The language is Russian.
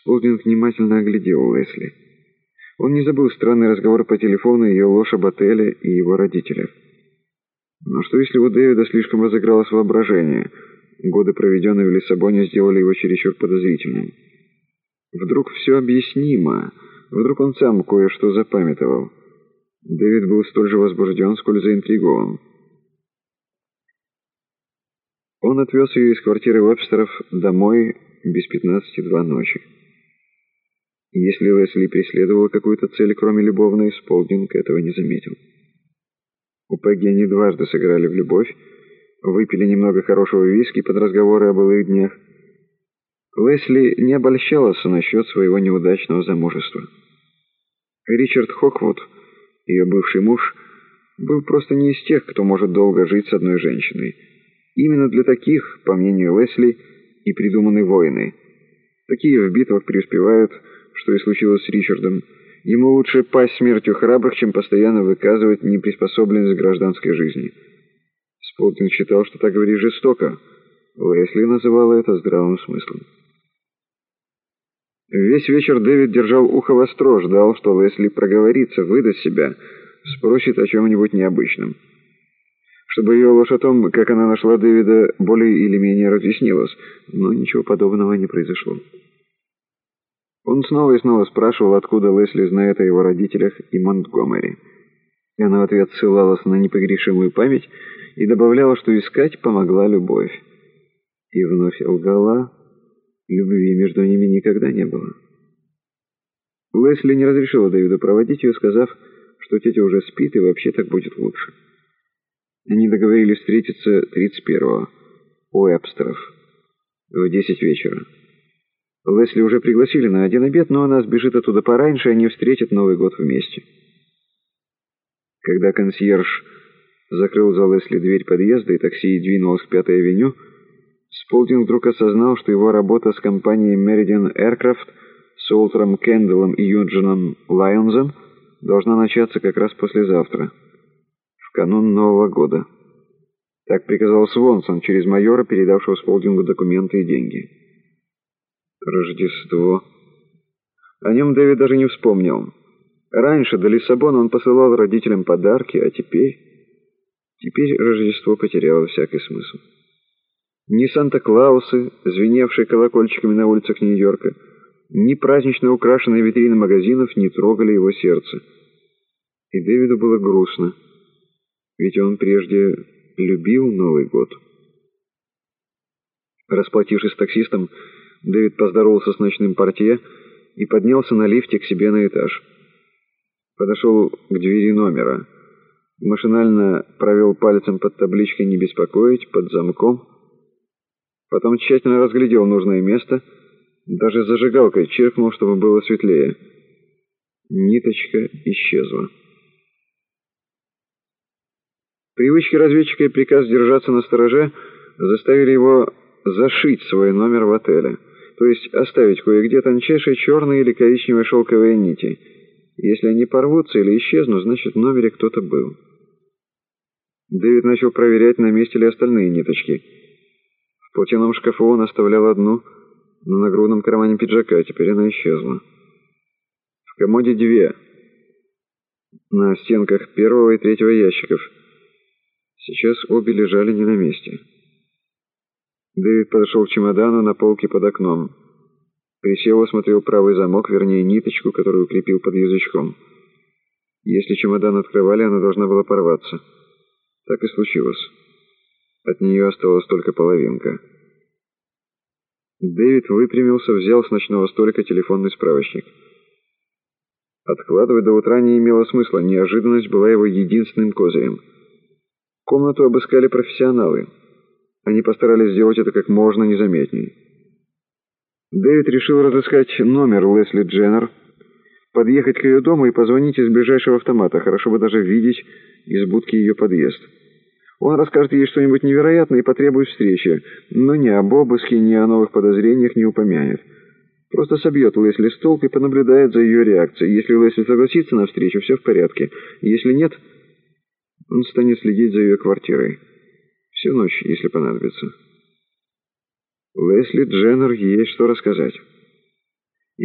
Сполдинг внимательно оглядел Лесли. Он не забыл странный разговор по телефону, ее ложь об отеле и его родителях. Но что если у Дэвида слишком разыгралось воображение? Годы, проведенные в Лиссабоне, сделали его чересчур подозрительным. Вдруг все объяснимо. Вдруг он сам кое-что запамятовал. Дэвид был столь же возбужден, сколь заинтригован. Он отвез ее из квартиры Вебстеров домой без пятнадцати два ночи. Если Лесли преследовала какую-то цель, кроме любовной, Сполдинг этого не заметил. У Пегги они дважды сыграли в любовь, выпили немного хорошего виски под разговоры о былых днях. Лесли не обольщалась насчет своего неудачного замужества. Ричард Хоквуд, ее бывший муж, был просто не из тех, кто может долго жить с одной женщиной. Именно для таких, по мнению Лесли, и придуманы войны. Такие в битвах преуспевают, что и случилось с Ричардом. Ему лучше пасть смертью храбрых, чем постоянно выказывать неприспособленность к гражданской жизни. Сполтинг считал, что так говорить жестоко. Лесли называла это здравым смыслом. Весь вечер Дэвид держал ухо востро, ждал, что Лесли проговорится, выдаст себя, спросит о чем-нибудь необычном. Чтобы ее ложь о том, как она нашла Дэвида, более или менее разъяснилась, но ничего подобного не произошло. Он снова и снова спрашивал, откуда Лесли знает о его родителях и Монтгомери. И она в ответ ссылалась на непогрешимую память и добавляла, что искать помогла любовь. И вновь лгала, любви между ними никогда не было. Лесли не разрешила Дэвиду проводить ее, сказав, что тетя уже спит и вообще так будет лучше. Они договорились встретиться 31-го у Эпстеров в 10 вечера. Лесли уже пригласили на один обед, но она сбежит оттуда пораньше, и они встретят Новый год вместе. Когда консьерж закрыл за Лесли дверь подъезда, и такси двинулось к Пятой авеню, Сполдинг вдруг осознал, что его работа с компанией Meridian Aircraft с Уолтером Кенделом и Юджином Лайонзом должна начаться как раз послезавтра, в канун Нового года. Так приказал Свонсон через майора, передавшего Сполдингу документы и деньги. Рождество. О нем Дэвид даже не вспомнил. Раньше до Лиссабона он посылал родителям подарки, а теперь... Теперь Рождество потеряло всякий смысл. Ни Санта-Клаусы, звеневшие колокольчиками на улицах Нью-Йорка, ни празднично украшенные витрины магазинов не трогали его сердце. И Дэвиду было грустно, ведь он прежде любил Новый год. Расплатившись с таксистом, Дэвид поздоровался с ночным портье и поднялся на лифте к себе на этаж. Подошел к двери номера. Машинально провел пальцем под табличкой «Не беспокоить», под замком. Потом тщательно разглядел нужное место, даже зажигалкой чиркнул, чтобы было светлее. Ниточка исчезла. Привычки разведчика и приказ держаться на стороже заставили его зашить свой номер в отеле то есть оставить кое-где тончайшие черные или коричневые шелковые нити. Если они порвутся или исчезнут, значит в номере кто-то был. Дэвид начал проверять, на месте ли остальные ниточки. В платяном шкафу он оставлял одну, на грудном кармане пиджака, теперь она исчезла. В комоде две. На стенках первого и третьего ящиков. Сейчас обе лежали не на месте. Дэвид подошел к чемодану на полке под окном. Присел, осмотрел правый замок, вернее, ниточку, которую укрепил под язычком. Если чемодан открывали, она должна была порваться. Так и случилось. От нее осталась только половинка. Дэвид выпрямился, взял с ночного столика телефонный справочник. Откладывать до утра не имело смысла, неожиданность была его единственным козырем. Комнату обыскали профессионалы. Они постарались сделать это как можно незаметнее. Дэвид решил разыскать номер Лесли Дженнер, подъехать к ее дому и позвонить из ближайшего автомата, хорошо бы даже видеть из будки ее подъезд. Он расскажет ей что-нибудь невероятное и потребует встречи, но ни об обыске, ни о новых подозрениях не упомянет. Просто собьет Лесли с толк и понаблюдает за ее реакцией. Если Лесли согласится на встречу, все в порядке. Если нет, он станет следить за ее квартирой. Всю ночь, если понадобится. Лесли Дженнер есть что рассказать.